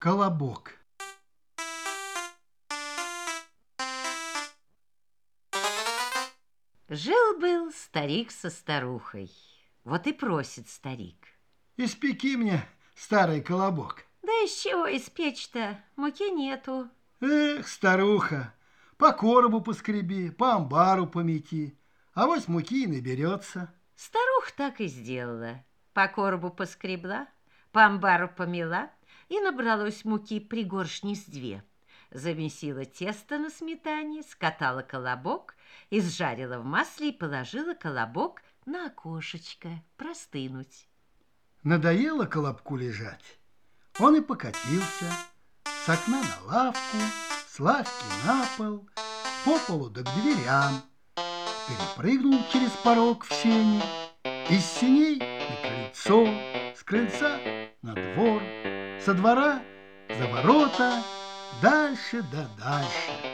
Колобок. Жил-был старик со старухой. Вот и просит старик. Испеки мне старый колобок. Да из чего испечь-то? Муки нету. Эх, старуха, по коробу поскреби, по амбару помети, а вот муки и наберется. Старуха так и сделала. По коробу поскребла, по амбару помела, и набралось муки пригоршни с две. Замесила тесто на сметане, скатала колобок, изжарила в масле и положила колобок на окошечко простынуть. Надоело колобку лежать. Он и покатился с окна на лавку, с лавки на пол, по полу да к дверям. Перепрыгнул через порог в сене, из сеней на крыльцо, с крыльца на двор, со двора за ворота, дальше да дальше.